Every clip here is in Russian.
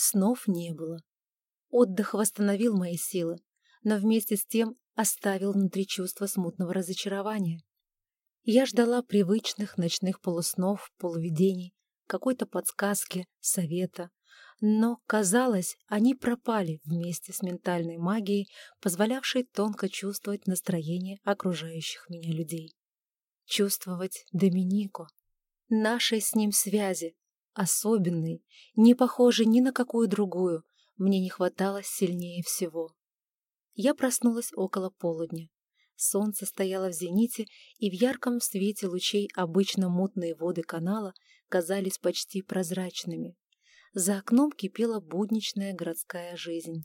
Снов не было. Отдых восстановил мои силы, но вместе с тем оставил внутри чувство смутного разочарования. Я ждала привычных ночных полуснов, полувидений, какой-то подсказки, совета, но, казалось, они пропали вместе с ментальной магией, позволявшей тонко чувствовать настроение окружающих меня людей. Чувствовать Доминико, нашей с ним связи, особенной, не похожей ни на какую другую, мне не хватало сильнее всего. Я проснулась около полудня. Солнце стояло в зените, и в ярком свете лучей обычно мутные воды канала казались почти прозрачными. За окном кипела будничная городская жизнь.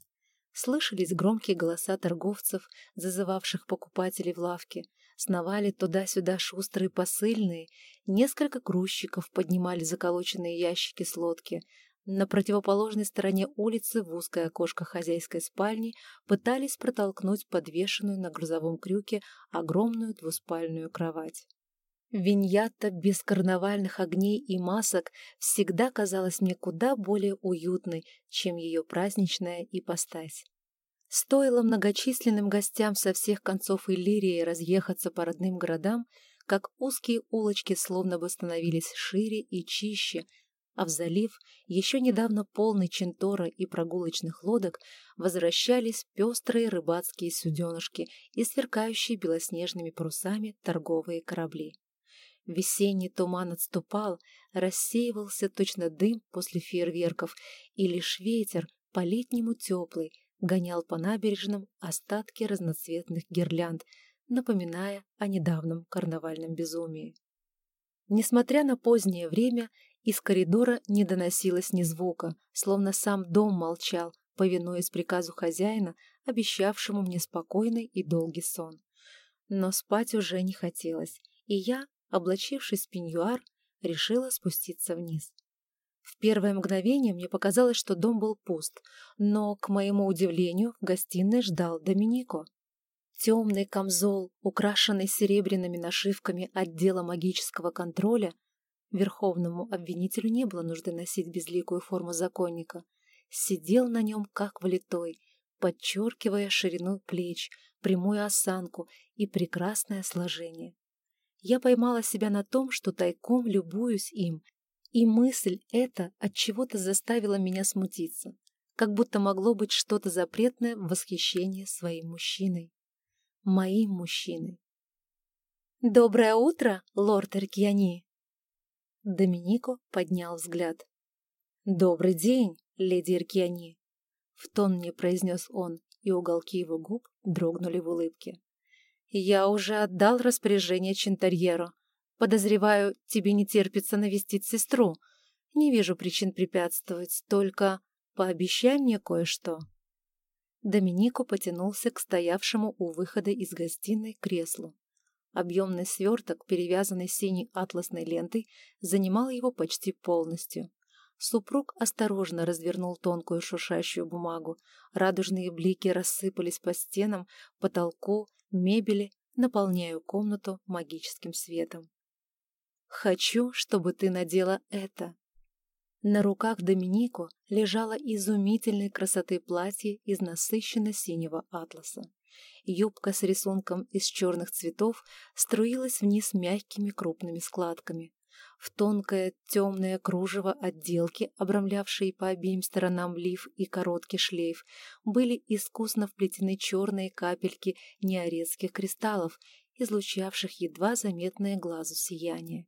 Слышались громкие голоса торговцев, зазывавших покупателей в лавке. Сновали туда-сюда шустрые посыльные, несколько грузчиков поднимали заколоченные ящики с лодки. На противоположной стороне улицы в узкое окошко хозяйской спальни пытались протолкнуть подвешенную на грузовом крюке огромную двуспальную кровать. Виньята без карнавальных огней и масок всегда казалась мне куда более уютной, чем ее праздничная ипостась. Стоило многочисленным гостям со всех концов Иллирии разъехаться по родным городам, как узкие улочки словно бы становились шире и чище, а в залив, еще недавно полный чентора и прогулочных лодок, возвращались пестрые рыбацкие суденышки и сверкающие белоснежными парусами торговые корабли. Весенний туман отступал, рассеивался точно дым после фейерверков, и лишь ветер, по-летнему теплый, гонял по набережным остатки разноцветных гирлянд, напоминая о недавнем карнавальном безумии. Несмотря на позднее время, из коридора не доносилось ни звука, словно сам дом молчал, повинуясь приказу хозяина, обещавшему мне спокойный и долгий сон. Но спать уже не хотелось, и я, облачившись в пеньюар, решила спуститься вниз. В первое мгновение мне показалось, что дом был пуст, но, к моему удивлению, в гостиной ждал Доминико. Темный камзол, украшенный серебряными нашивками отдела магического контроля, верховному обвинителю не было нужды носить безликую форму законника, сидел на нем как влитой, подчеркивая ширину плеч, прямую осанку и прекрасное сложение я поймала себя на том, что тайком любуюсь им, и мысль эта от чего-то заставила меня смутиться, как будто могло быть что-то запретное в восхищении своим мужчиной. Моим мужчиной. «Доброе утро, лорд Эркьяни!» Доминико поднял взгляд. «Добрый день, леди Эркьяни!» В тон мне произнес он, и уголки его губ дрогнули в улыбке. Я уже отдал распоряжение Чентарьеру. Подозреваю, тебе не терпится навестить сестру. Не вижу причин препятствовать, только пообещай мне кое-что. Доминико потянулся к стоявшему у выхода из гостиной креслу. Объемный сверток, перевязанный синей атласной лентой, занимал его почти полностью. Супруг осторожно развернул тонкую шуршащую бумагу. Радужные блики рассыпались по стенам, потолку, мебели, наполняя комнату магическим светом. «Хочу, чтобы ты надела это». На руках Доминику лежало изумительной красоты платье из насыщенно-синего атласа. Юбка с рисунком из черных цветов струилась вниз мягкими крупными складками, в тонкое темное кружево отделки, обрамлявшие по обеим сторонам лиф и короткий шлейф, были искусно вплетены черные капельки неорецких кристаллов, излучавших едва заметное глазу сияние.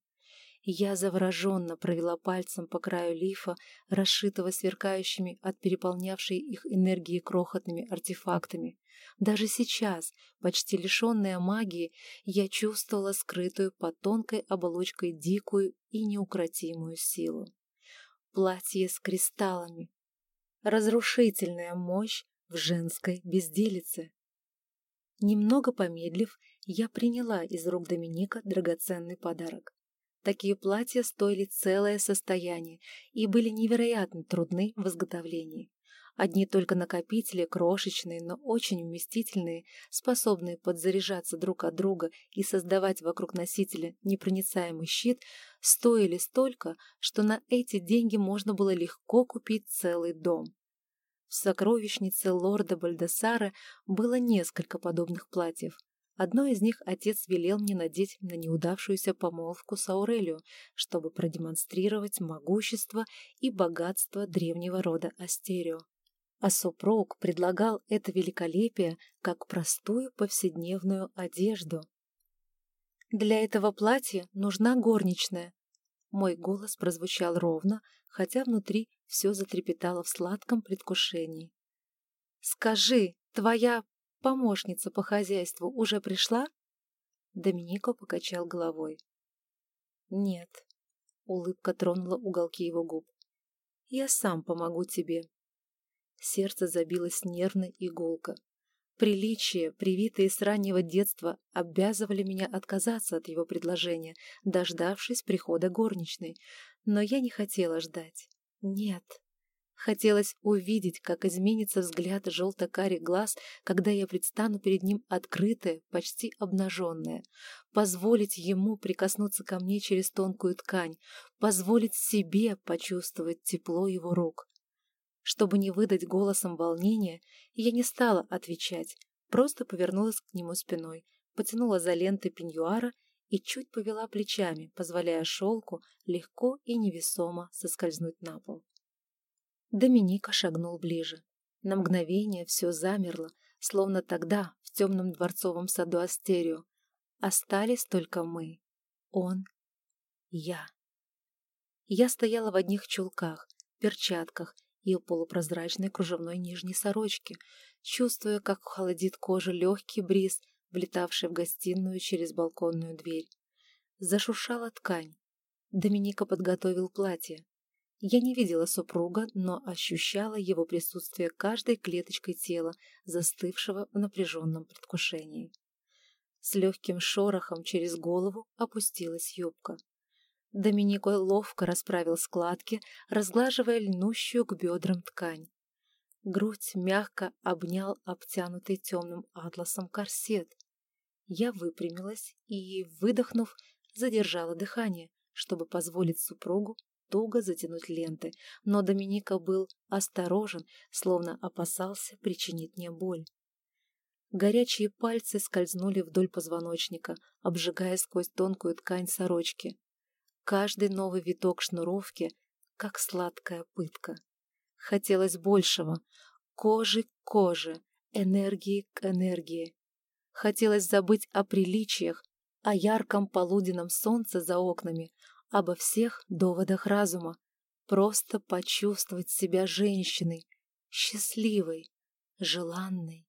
Я завороженно провела пальцем по краю лифа, расшитого сверкающими от переполнявшей их энергии крохотными артефактами. Даже сейчас, почти лишенная магии, я чувствовала скрытую под тонкой оболочкой дикую и неукротимую силу. Платье с кристаллами. Разрушительная мощь в женской безделице. Немного помедлив, я приняла из рук Доминика драгоценный подарок. Такие платья стоили целое состояние и были невероятно трудны в изготовлении. Одни только накопители, крошечные, но очень вместительные, способные подзаряжаться друг от друга и создавать вокруг носителя непроницаемый щит, стоили столько, что на эти деньги можно было легко купить целый дом. В сокровищнице лорда Бальдасара было несколько подобных платьев. Одно из них отец велел мне надеть на неудавшуюся помолвку с Аурелио, чтобы продемонстрировать могущество и богатство древнего рода Астерио а супруг предлагал это великолепие как простую повседневную одежду. «Для этого платья нужна горничная». Мой голос прозвучал ровно, хотя внутри все затрепетало в сладком предвкушении. «Скажи, твоя помощница по хозяйству уже пришла?» Доминико покачал головой. «Нет», — улыбка тронула уголки его губ. «Я сам помогу тебе, Сердце забилось нервно и гулко. Приличия, привитые с раннего детства, обязывали меня отказаться от его предложения, дождавшись прихода горничной. Но я не хотела ждать. Нет. Хотелось увидеть, как изменится взгляд желто-карих глаз, когда я предстану перед ним открытая, почти обнаженная. Позволить ему прикоснуться ко мне через тонкую ткань, позволить себе почувствовать тепло его рук. Чтобы не выдать голосом волнения, я не стала отвечать, просто повернулась к нему спиной, потянула за ленты пеньюара и чуть повела плечами, позволяя шелку легко и невесомо соскользнуть на пол. Доминика шагнул ближе. На мгновение все замерло, словно тогда, в темном дворцовом саду Астерио. Остались только мы. Он. Я. Я стояла в одних чулках, перчатках и полупрозрачной кружевной нижней сорочке, чувствуя, как холодит кожу легкий бриз, влетавший в гостиную через балконную дверь. Зашуршала ткань. Доминика подготовил платье. Я не видела супруга, но ощущала его присутствие каждой клеточкой тела, застывшего в напряженном предвкушении. С легким шорохом через голову опустилась юбка. Доминико ловко расправил складки, разглаживая льнущую к бедрам ткань. Грудь мягко обнял обтянутый темным атласом корсет. Я выпрямилась и, выдохнув, задержала дыхание, чтобы позволить супругу туго затянуть ленты, но Доминика был осторожен, словно опасался причинить мне боль. Горячие пальцы скользнули вдоль позвоночника, обжигая сквозь тонкую ткань сорочки. Каждый новый виток шнуровки, как сладкая пытка. Хотелось большего. Кожи к коже, энергии к энергии. Хотелось забыть о приличиях, о ярком полуденном солнце за окнами, обо всех доводах разума. Просто почувствовать себя женщиной, счастливой, желанной.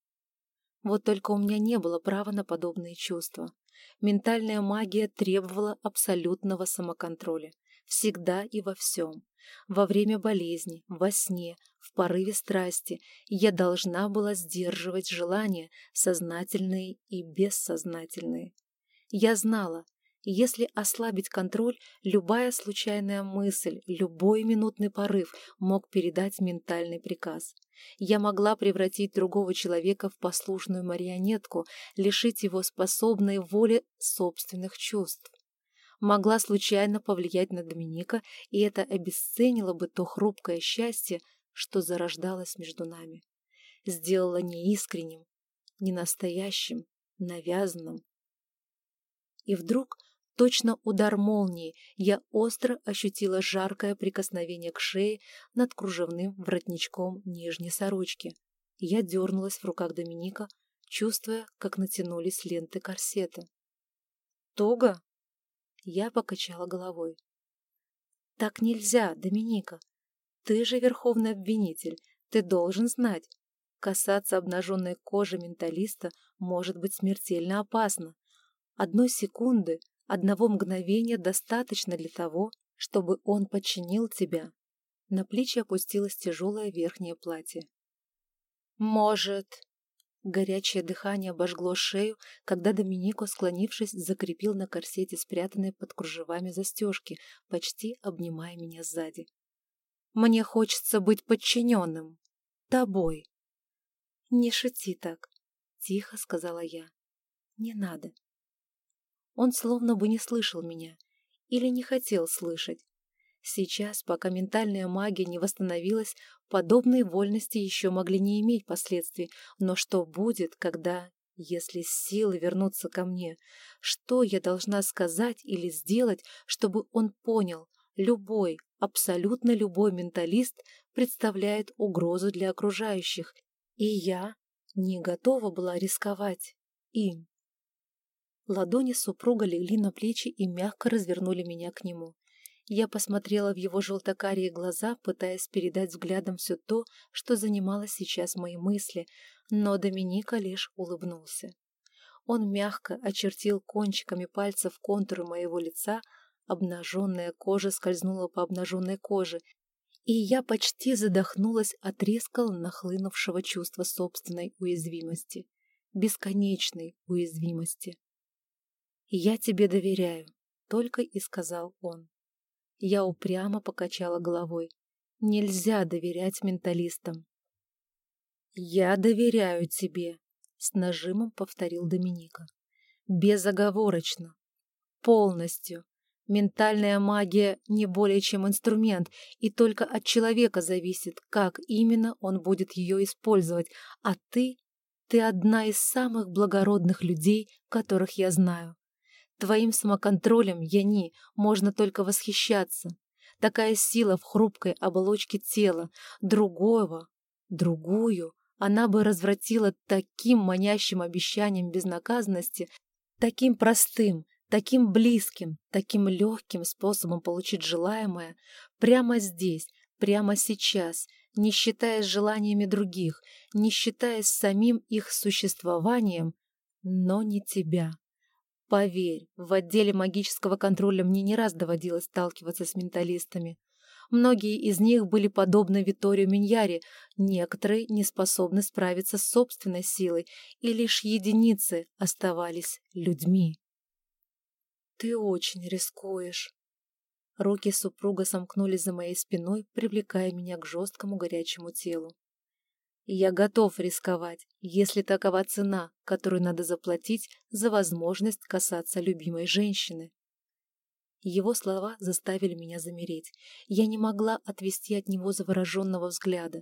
Вот только у меня не было права на подобные чувства. Ментальная магия требовала абсолютного самоконтроля. Всегда и во всем. Во время болезни, во сне, в порыве страсти я должна была сдерживать желания, сознательные и бессознательные. Я знала, если ослабить контроль, любая случайная мысль, любой минутный порыв мог передать ментальный приказ. Я могла превратить другого человека в послушную марионетку, лишить его способной воли собственных чувств. Могла случайно повлиять на Доминика, и это обесценило бы то хрупкое счастье, что зарождалось между нами. Сделала неискренним, ненастоящим, навязанным. И вдруг Точно удар молнии, я остро ощутила жаркое прикосновение к шее над кружевным воротничком нижней сорочки. Я дернулась в руках Доминика, чувствуя, как натянулись ленты корсета. «Туго?» Я покачала головой. «Так нельзя, Доминика. Ты же верховный обвинитель. Ты должен знать. Касаться обнаженной кожи менталиста может быть смертельно опасно. Одной секунды Одного мгновения достаточно для того, чтобы он подчинил тебя. На плечи опустилось тяжелое верхнее платье. «Может...» Горячее дыхание обожгло шею, когда Доминико, склонившись, закрепил на корсете спрятанные под кружевами застежки, почти обнимая меня сзади. «Мне хочется быть подчиненным. Тобой». «Не шути так», — тихо сказала я. «Не надо». Он словно бы не слышал меня или не хотел слышать. Сейчас, пока ментальная магия не восстановилась, подобные вольности еще могли не иметь последствий. Но что будет, когда, если силы вернутся ко мне? Что я должна сказать или сделать, чтобы он понял? Любой, абсолютно любой менталист представляет угрозу для окружающих, и я не готова была рисковать им. Ладони супруга легли на плечи и мягко развернули меня к нему. Я посмотрела в его желтокарие глаза, пытаясь передать взглядом все то, что занимало сейчас мои мысли, но Доминика лишь улыбнулся. Он мягко очертил кончиками пальцев контуры моего лица, обнаженная кожа скользнула по обнаженной коже, и я почти задохнулась от резко нахлынувшего чувства собственной уязвимости, бесконечной уязвимости. «Я тебе доверяю», — только и сказал он. Я упрямо покачала головой. Нельзя доверять менталистам. «Я доверяю тебе», — с нажимом повторил Доминика. «Безоговорочно. Полностью. Ментальная магия не более чем инструмент, и только от человека зависит, как именно он будет ее использовать, а ты... Ты одна из самых благородных людей, которых я знаю. Твоим самоконтролем, Яни, можно только восхищаться. Такая сила в хрупкой оболочке тела. Другого, другую, она бы развратила таким манящим обещанием безнаказанности, таким простым, таким близким, таким легким способом получить желаемое прямо здесь, прямо сейчас, не считаясь желаниями других, не считаясь самим их существованием, но не тебя. Поверь, в отделе магического контроля мне не раз доводилось сталкиваться с менталистами. Многие из них были подобны Виторию Миньяре, некоторые не способны справиться с собственной силой, и лишь единицы оставались людьми. «Ты очень рискуешь». Руки супруга сомкнулись за моей спиной, привлекая меня к жесткому горячему телу. Я готов рисковать, если такова цена, которую надо заплатить за возможность касаться любимой женщины. Его слова заставили меня замереть. Я не могла отвести от него завороженного взгляда.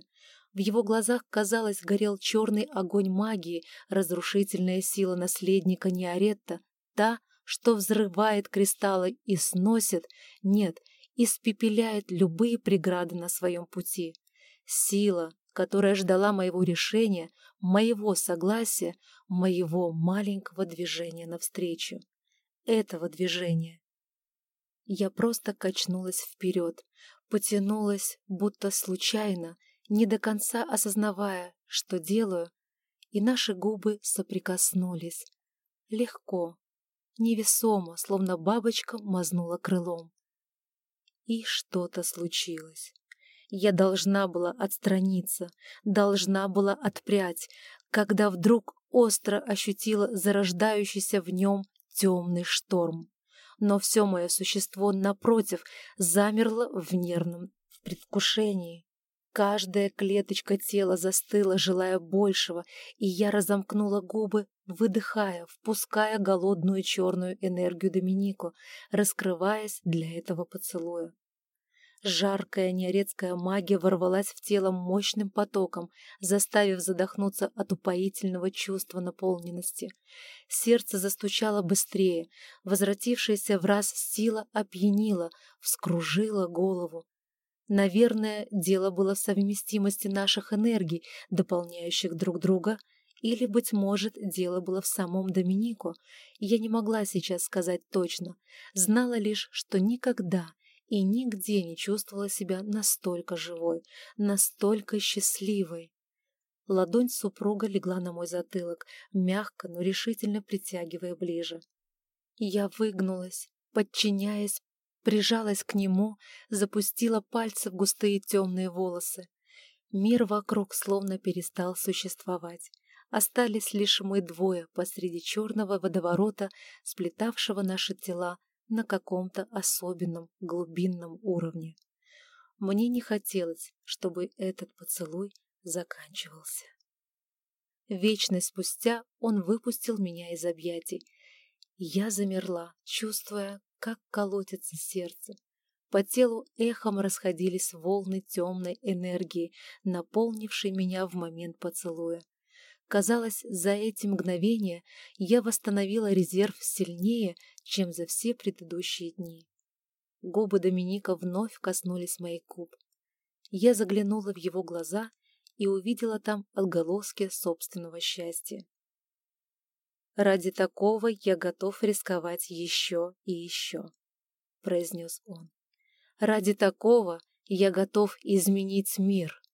В его глазах, казалось, горел черный огонь магии, разрушительная сила наследника Неоретта, та, что взрывает кристаллы и сносит, нет, испепеляет любые преграды на своем пути. Сила, которая ждала моего решения, моего согласия, моего маленького движения навстречу. Этого движения. Я просто качнулась вперед, потянулась, будто случайно, не до конца осознавая, что делаю, и наши губы соприкоснулись. Легко, невесомо, словно бабочка мазнула крылом. И что-то случилось. Я должна была отстраниться, должна была отпрять, когда вдруг остро ощутила зарождающийся в нем темный шторм. Но все мое существо, напротив, замерло в нервном предвкушении. Каждая клеточка тела застыла, желая большего, и я разомкнула губы, выдыхая, впуская голодную черную энергию Доминику, раскрываясь для этого поцелуя. Жаркая неорецкая магия ворвалась в тело мощным потоком, заставив задохнуться от упоительного чувства наполненности. Сердце застучало быстрее, возвратившаяся в раз сила опьянила, вскружила голову. Наверное, дело было в совместимости наших энергий, дополняющих друг друга, или, быть может, дело было в самом Доминику. Я не могла сейчас сказать точно, знала лишь, что никогда — и нигде не чувствовала себя настолько живой, настолько счастливой. Ладонь супруга легла на мой затылок, мягко, но решительно притягивая ближе. Я выгнулась, подчиняясь, прижалась к нему, запустила пальцы в густые темные волосы. Мир вокруг словно перестал существовать. Остались лишь мы двое посреди черного водоворота, сплетавшего наши тела на каком-то особенном глубинном уровне. Мне не хотелось, чтобы этот поцелуй заканчивался. Вечность спустя он выпустил меня из объятий. Я замерла, чувствуя, как колотится сердце. По телу эхом расходились волны темной энергии, наполнившей меня в момент поцелуя. Казалось, за эти мгновения я восстановила резерв сильнее, чем за все предыдущие дни. Губы Доминика вновь коснулись моих губ. Я заглянула в его глаза и увидела там отголоски собственного счастья. «Ради такого я готов рисковать еще и еще», — произнес он. «Ради такого я готов изменить мир».